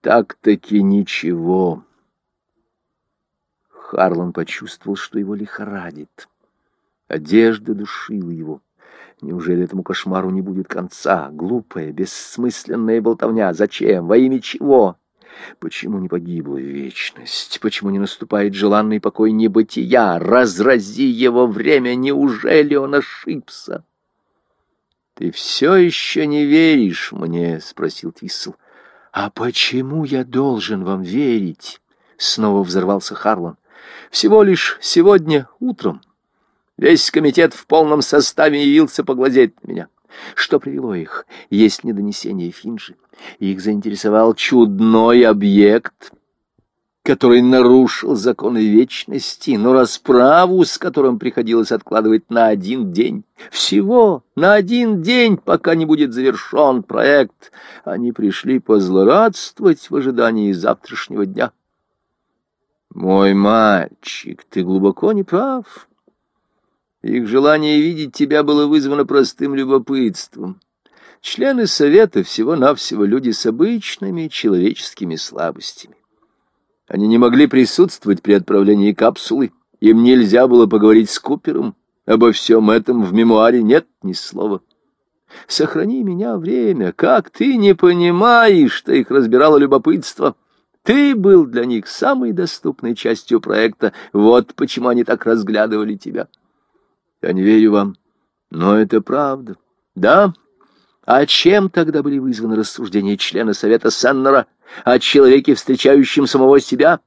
Так-таки ничего. Харлан почувствовал, что его лихорадит. Одежда душила его. Неужели этому кошмару не будет конца? Глупая, бессмысленная болтовня. Зачем? Во имя чего? Почему не погибла вечность? Почему не наступает желанный покой небытия? Разрази его время, неужели он ошибся? «Ты все еще не веришь мне?» — спросил Твиссел. «А почему я должен вам верить?» — снова взорвался Харлан. «Всего лишь сегодня утром весь комитет в полном составе явился поглазеть на меня. Что привело их? Есть ли донесение Финжи? Их заинтересовал чудной объект, который нарушил законы вечности, но расправу, с которым приходилось откладывать на один день. Всего на один день, пока не будет завершен проект. Они пришли позлорадствовать в ожидании завтрашнего дня. Мой мальчик, ты глубоко не прав. Их желание видеть тебя было вызвано простым любопытством. Члены Совета всего-навсего люди с обычными человеческими слабостями. Они не могли присутствовать при отправлении капсулы. Им нельзя было поговорить с Купером. Обо всем этом в мемуаре нет ни слова. Сохрани меня время. Как ты не понимаешь, что их разбирало любопытство? Ты был для них самой доступной частью проекта. Вот почему они так разглядывали тебя. Я не верю вам, но это правда. Да? А чем тогда были вызваны рассуждения члена Совета Сеннера о человеке, встречающем самого себя?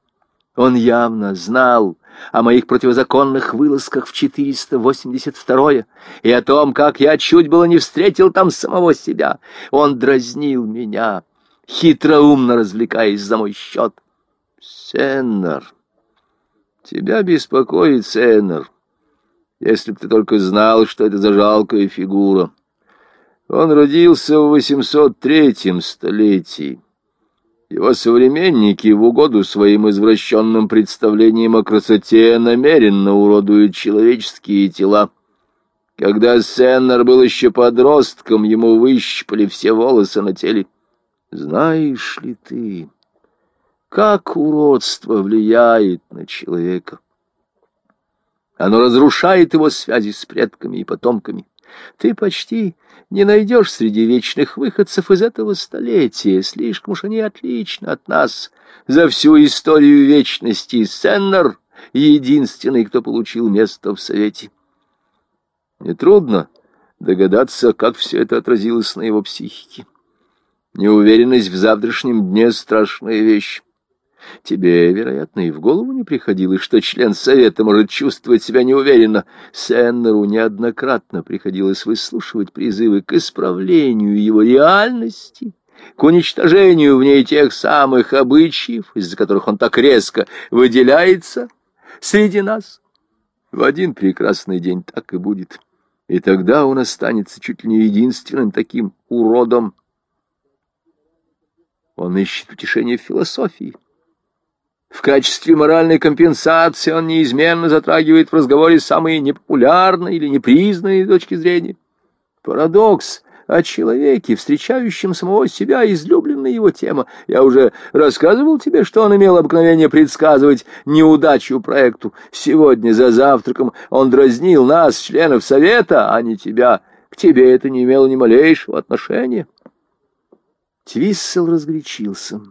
Он явно знал о моих противозаконных вылазках в 482-е и о том, как я чуть было не встретил там самого себя. Он дразнил меня, хитроумно развлекаясь за мой счет. Сеннер, тебя беспокоит Сеннер. Если б ты только знал, что это за жалкая фигура. Он родился в 803 столетии. Его современники в угоду своим извращенным представлениям о красоте намеренно уродуют человеческие тела. Когда Сеннер был еще подростком, ему выщипали все волосы на теле. Знаешь ли ты, как уродство влияет на человека? Оно разрушает его связи с предками и потомками. Ты почти не найдешь среди вечных выходцев из этого столетия. Слишком уж они отличны от нас. За всю историю вечности Сеннер — единственный, кто получил место в Совете. Нетрудно догадаться, как все это отразилось на его психике. Неуверенность в завтрашнем дне — страшная вещь. Тебе, вероятно, и в голову не приходило, что член совета может чувствовать себя неуверенно. Сеннеру неоднократно приходилось выслушивать призывы к исправлению его реальности, к уничтожению в ней тех самых обычаев, из-за которых он так резко выделяется среди нас. В один прекрасный день так и будет. И тогда он останется чуть ли не единственным таким уродом. Он ищет утешение в философии. В качестве моральной компенсации он неизменно затрагивает в разговоре самые непопулярные или непризнанные точки зрения. Парадокс о человеке, встречающем самого себя, излюбленная его тема. Я уже рассказывал тебе, что он имел обыкновение предсказывать неудачу проекту. Сегодня за завтраком он дразнил нас, членов совета, а не тебя. К тебе это не имело ни малейшего отношения. Твиссел разгорячился.